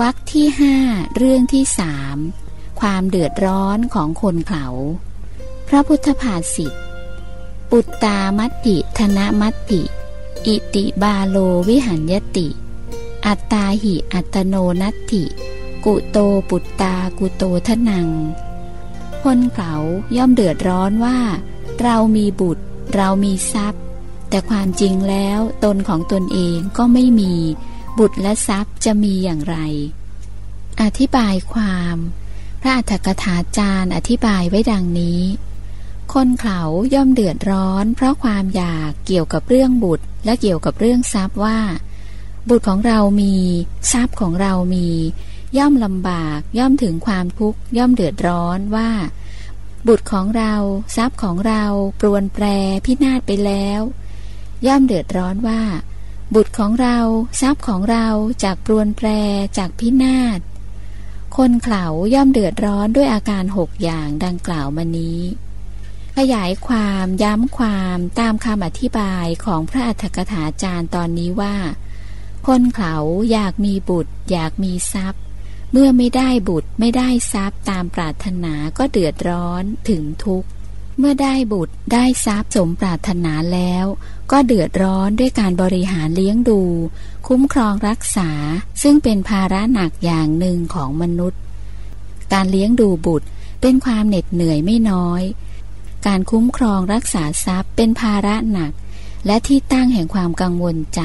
วักที่ห้าเรื่องที่สามความเดือดร้อนของคนเขาพระพุทธภาษิตปุตตามัตติธนมัตติ อิติบาโลวิหันยติ อัตตาหิอัตโนนัตติ กุโตปุตตากุโตทนัง คนเขาย่อมเดือดร้อนว่า เรามีบุตร เรามีทรัพย์ แต่ความจริงแล้วตนของตนเองก็ไม่มี บุตรและทรัพย์จะมีอย่างไร อธิบายความ พระอัฏฐกถาจารย์อธิบายไว้ดังนี้ คนเขาย่อมเดือดร้อน เพราะความอยากเกี่ยวกับเรื่องบุตรและเกี่ยวกับเรื่องทรัพย์ว่า บุตรของเรามี ทรัพย์ของเรามี ย่อมลำบาก ย่อมถึงความทุกข์ย่อมเดือดร้อนว่าบุตรของเราทรัพย์ของเราปรวนแปรพินาศไปแล้ว ย่อมเดือดร้อนว่า บุตรของเราทรัพย์ของเราจากปรวนแปรจากพินาศ คนเขาย่อมเดือดร้อนด้วยอาการหกอย่างดังกล่าวมานี้ ขยายความย้ำความตามคำอธิบายของพระอัฏฐกถาจารย์ตอนนี้ว่า คนเขาอยากมีบุตร อยากมีทรัพย์ เมื่อไม่ได้บุตรไม่ได้ทรัพย์ตามปรารถนาก็เดือดร้อนถึงทุกข์ เมื่อได้บุตรได้ทรัพย์สมปรารถนาแล้ว ก็เดือดร้อนด้วยการบริหารเลี้ยงดู คุ้มครองรักษา ซึ่งเป็นภาระหนักอย่างหนึ่งของมนุษย์ การเลี้ยงดูบุตรเป็นความเหน็ดเหนื่อยไม่น้อย การคุ้มครองรักษาทรัพย์เป็นภาระหนัก และที่ตั้งแห่งความกังวลใจ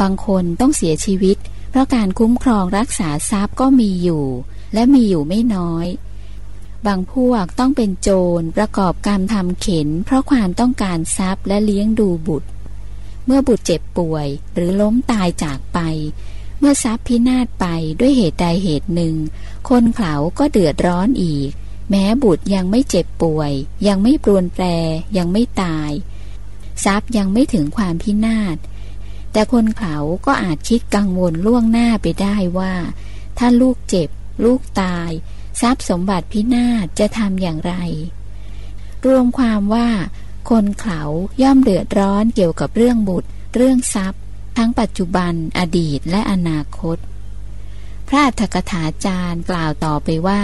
บางคนต้องเสียชีวิต เพราะการคุ้มครองรักษาทรัพย์ก็มีอยู่ และมีอยู่ไม่น้อย บางพวกต้องเป็นโจรประกอบการทำเข็น เพราะความต้องการทรัพย์และเลี้ยงดูบุตร เมื่อบุตรเจ็บป่วยหรือล้มตายจากไป เมื่อทรัพย์พินาศไปด้วยเหตุใดเหตุหนึ่ง คนเขาก็เดือดร้อนอีก แม้บุตรยังไม่เจ็บป่วย ยังไม่ปรวนแปรยังไม่ตาย ทรัพย์ยังไม่ถึงความพินาศแต่คนเขาก็อาจคิดกังวลล่วงหน้าไปได้ว่า ถ้าลูกเจ็บ ลูกตาย ทรัพย์สมบัติพินาศจะทำอย่างไร รวมความว่า คนเขาย่อมเดือดร้อนเกี่ยวกับเรื่องบุตร เรื่องทรัพย์ ทั้งปัจจุบัน อดีตและอนาคต พระอัฏฐกถาจารย์กล่าวต่อไปว่า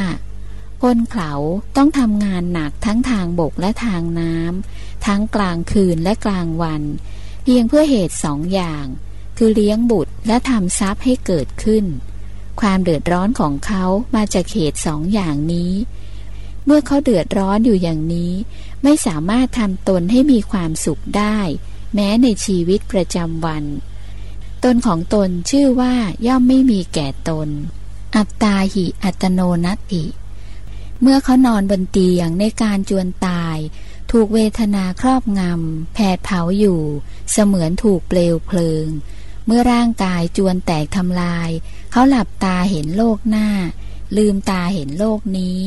คนเขาต้องทำงานหนักทั้งทางบกและทางน้ำทั้งกลางคืนและกลางวัน เพียงเพื่อเหตุสองอย่าง คือเลี้ยงบุตรและทำทรัพย์ให้เกิดขึ้น ความเดือดร้อนของเขามาจากเหตุสองอย่างนี้ เมื่อเขาเดือดร้อนอยู่อย่างนี้ ไม่สามารถทำตนให้มีความสุขได้ แม้ในชีวิตประจำวัน ตนของตนชื่อว่าย่อมไม่มีแก่ตน อัตตาหิอัตโนนัตติเมื่อเขานอนบนเตียงในการจวนตาย ถูกเวทนาครอบงำแผดเผาอยู่ เสมือนถูกเปลวเพลิง เมื่อร่างกายจวนแตกทำลาย เขาหลับตาเห็นโลกหน้า ลืมตาเห็นโลกนี้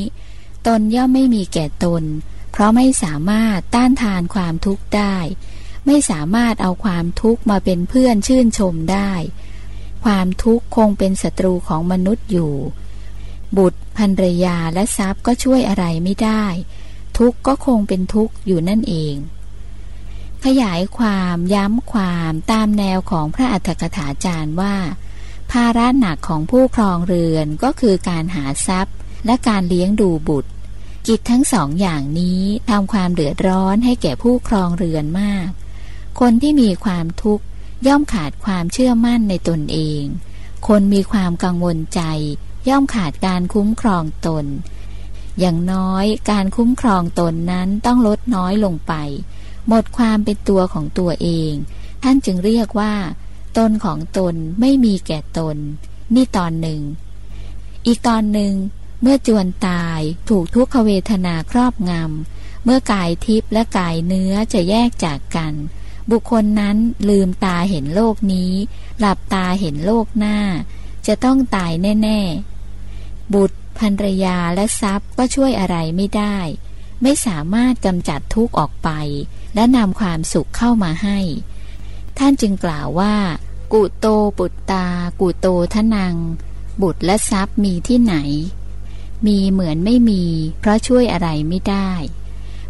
ตนย่อมไม่มีแก่ตน เพราะไม่สามารถต้านทานความทุกข์ได้ ไม่สามารถเอาความทุกข์มาเป็นเพื่อนชื่นชมได้ ความทุกข์คงเป็นศัตรูของมนุษย์อยู่ บุตรภรรยาและทรัพย์ก็ช่วยอะไรไม่ได้ ทุกข์ก็คงเป็นทุกข์อยู่นั่นเอง ขยายความย้ำความตามแนวของพระอัฏฐกถาจารย์ว่า ภาระหนักของผู้ครองเรือนก็คือการหาทรัพย์ และการเลี้ยงดูบุตร กิจทั้งสองอย่างนี้ทำความเดือดร้อนให้แก่ผู้ครองเรือนมาก คนที่มีความทุกข์ย่อมขาดความเชื่อมั่นในตนเอง คนมีความกังวลใจ ย่อมขาดการคุ้มครองตน อย่างน้อยการคุ้มครองตนนั้นต้องลดน้อยลงไป หมดความเป็นตัวของตัวเอง ท่านจึงเรียกว่า ตนของตนไม่มีแก่ตน นี่ตอนหนึ่ง อีกตอนหนึ่ง เมื่อจวนตายถูกทุกขเวทนาครอบงำ เมื่อกายทิพย์และกายเนื้อจะแยกจากกัน บุคคลนั้นลืมตาเห็นโลกนี้ หลับตาเห็นโลกหน้า จะต้องตายแน่ ๆ บุตรภรรยาและทรัพย์ก็ช่วยอะไรไม่ได้ ไม่สามารถกำจัดทุกข์ออกไป และนำความสุขเข้ามาให้ ท่านจึงกล่าวว่า กุโตปุตตา กุโตทนัง บุตรและทรัพย์มีที่ไหน มีเหมือนไม่มี เพราะช่วยอะไรไม่ได้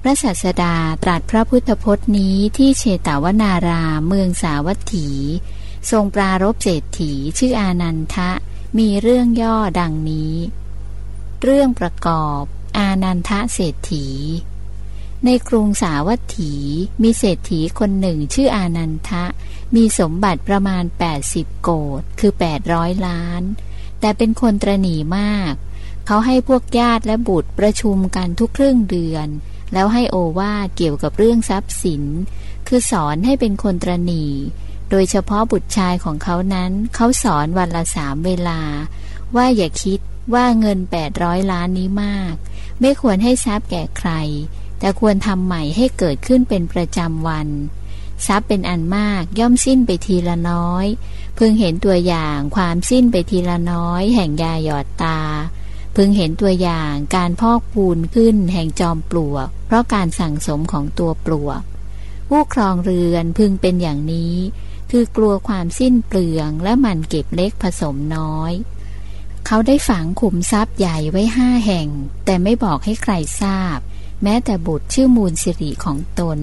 พระศาสดาตรัสพระพุทธพจน์นี้ที่เชตาวนารามเมืองสาวัตถี ทรงปรารบเศรษฐีชื่ออานันทะ มีเรื่องย่อดังนี้ เรื่องประกอบ อานันทะเศรษฐี ในกรุงสาวัตถี มีเศรษฐีคนหนึ่งชื่ออานันทะ มีสมบัติประมาณ 80 โกดคือ 800 ล้าน แต่เป็นคนตรณีมาก เขาให้พวกญาติและบุตรประชุมกันทุกครึ่งเดือน แล้วให้โอวาเกี่ยวกับเรื่องทรัพย์สิน คือสอนให้เป็นคนตรณีโดยเฉพาะบุตรชายของเขานั้น เขาสอนวันละสามเวลา ว่าอย่าคิด ว่าเงินแปดร้อยล้านนี้มาก ไม่ควรให้ทรัพย์แก่ใคร แต่ควรทำใหม่ให้เกิดขึ้นเป็นประจำวัน ทรัพย์เป็นอันมากย่อมสิ้นไปทีละน้อย พึงเห็นตัวอย่างความสิ้นไปทีละน้อย แห่งยาหยอดตา พึงเห็นตัวอย่างการพอกปูนขึ้นแห่งจอมปลวก เพราะการสั่งสมของตัวปลวก ผู้ครองเรือนพึงเป็นอย่างนี้ คือกลัวความสิ้นเปลืองและมันเก็บเล็กผสมน้อย เขาได้ฝังขุมทรัพย์ใหญ่ไว้ห้าแห่ง แต่ไม่บอกให้ใครทราบ แม้แต่บุตรชื่อมูลสิริของตน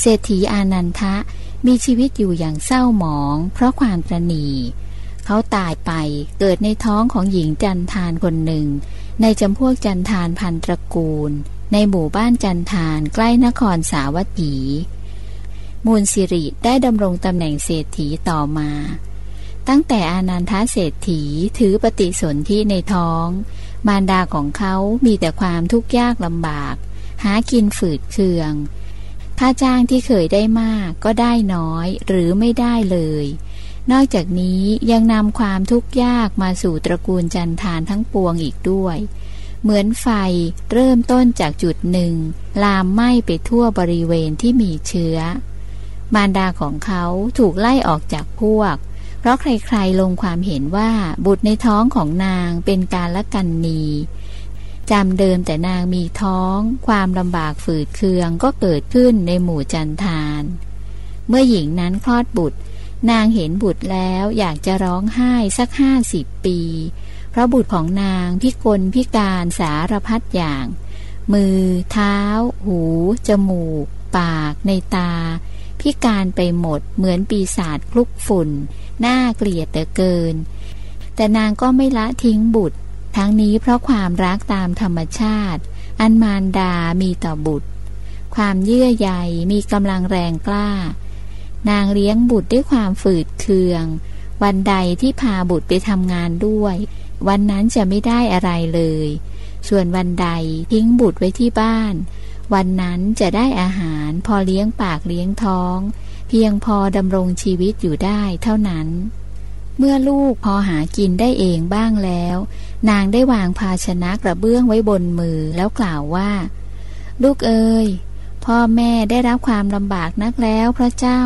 เศรษฐีอานันทะมีชีวิตอยู่อย่างเศร้าหมอง เพราะความตรณีเขาตายไปเกิดในท้องของหญิงจันทานคนหนึ่ง ในจำพวกจันทานพันตระกูล ในหมู่บ้านจันทานใกล้นครสาวัตถี มูลสิริได้ดำรงตำแหน่งเศรษฐีต่อมา ตั้งแต่อานันทเศรษฐีถือปฏิสนธิในท้อง มารดาของเขามีแต่ความทุกข์ยากลำบาก หากินฝืดเคือง ค่าจ้างที่เคยได้มากก็ได้น้อยหรือไม่ได้เลย นอกจากนี้ยังนำความทุกข์ยากมาสู่ตระกูลจันทานทั้งปวงอีกด้วย เหมือนไฟเริ่มต้นจากจุดหนึ่ง ลามไหม้ไปทั่วบริเวณที่มีเชื้อ มารดาของเขาถูกไล่ออกจากพวก เพราะใครๆลงความเห็นว่าบุตรในท้องของนางเป็นการละกันนีจำเดิมแต่นางมีท้อง ความลำบากฝืดเคืองก็เกิดขึ้นในหมู่จันทาน เมื่อหญิงนั้นคลอดบุตร นางเห็นบุตรแล้วอยากจะร้องไห้สักห้าสิบปี เพราะบุตรของนางพิกลพิการสารพัดอย่าง มือ เท้า หู จมูก ปาก ในตา พิการไปหมดเหมือนปีศาจคลุกฝุ่น น่าเกลียดแต่เกิน แต่นางก็ไม่ละทิ้งบุตร ทั้งนี้เพราะความรักตามธรรมชาติ อันมารดามีต่อบุตร ความเยื่อใยมีกำลังแรงกล้า นางเลี้ยงบุตรด้วยความฝืดเคือง วันใดที่พาบุตรไปทำงานด้วย วันนั้นจะไม่ได้อะไรเลย ส่วนวันใดทิ้งบุตรไว้ที่บ้าน วันนั้นจะได้อาหารพอเลี้ยงปากเลี้ยงท้อง เพียงพอดำรงชีวิตอยู่ได้เท่านั้น เมื่อลูกพอหากินได้เองบ้างแล้ว นางได้วางภาชนะกระเบื้องไว้บนมือแล้วกล่าวว่า ลูกเอ๋ยพ่อแม่ได้รับความลำบากนักแล้วพระเจ้า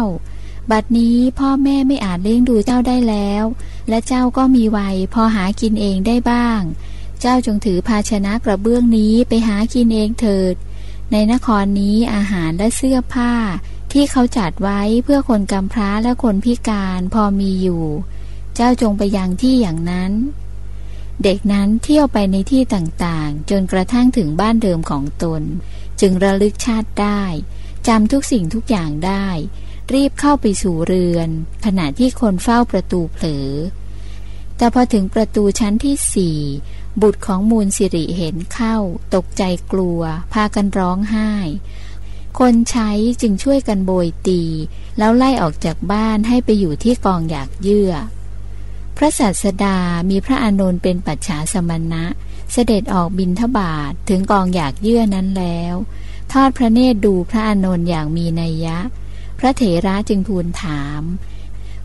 บัดนี้พ่อแม่ไม่อาจเลี้ยงดูเจ้าได้แล้ว และเจ้าก็มีวัยพอหากินเองได้บ้าง เจ้าจงถือภาชนะกระเบื้องนี้ไปหากินเองเถิด ในนครนี้อาหารและเสื้อผ้า ที่เขาจัดไว้เพื่อคนกำพร้าและคนพิการพอมีอยู่ เจ้าจงไปยังที่อย่างนั้น เด็กนั้นเที่ยวไปในที่ต่างๆ จนกระทั่งถึงบ้านเดิมของตน จึงระลึกชาติได้จำทุกสิ่งทุกอย่างได้ รีบเข้าไปสู่เรือน ขณะที่คนเฝ้าประตูเผลอแต่พอถึงประตูชั้นที่สี่ บุตรของมูลสิริเห็นเข้า ตกใจกลัว พากันร้องไห้ คนใช้จึงช่วยกันโบยตี แล้วไล่ออกจากบ้านให้ไปอยู่ที่กองอยากเยื่อ พระศาสดามีพระอานนท์เป็นปัจฉาสมณะ เสด็จออกบินทบาทถึงกองอยากเยื่อนั้นแล้ว ทอดพระเนตรดูพระอานนท์อย่างมีนัยยะ พระเถระจึงทูลถาม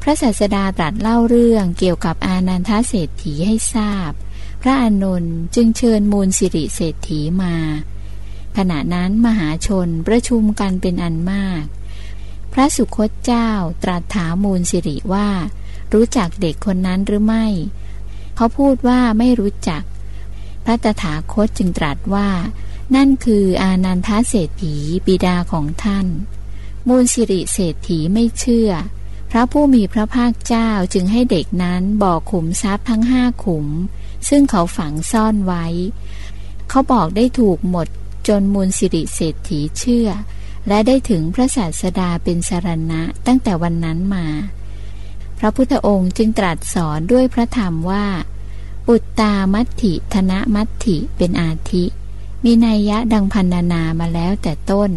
พระศาสดาตรัสเล่าเรื่องเกี่ยวกับอานันทเศรษฐีให้ทราบพ พระอานนท์จึงเชิญมูลสิริเศรษฐีมา ขณะนั้นมหาชนประชุมกันเป็นอันมาก พระสุคตเจ้าตรัสถามมูลสิริว่า รู้จักเด็กคนนั้นหรือไม่ เขาพูดว่าไม่รู้จัก พระตถาคตจึงตรัสว่า นั่นคืออานันทเศรษฐีบิดาของท่าน มูลสิริเศรษฐีไม่เชื่อพระผู้มีพระภาคเจ้าจึงให้เด็กนั้นบอกขุมทรัพย์ทั้งห้าขุม ซึ่งเขาฝังซ่อนไว้ เขาบอกได้ถูกหมดจนมูลสิริเศรษฐีเชื่อ และได้ถึงพระศาสดาเป็นสารณะตั้งแต่วันนั้นมา พระพุทธองค์จึงตรัสสอนด้วยพระธรรมว่า ปุตตามัตถิธนมัตถิเป็นอาทิ มีนัยยะดังพันนานามาแล้วแต่ต้น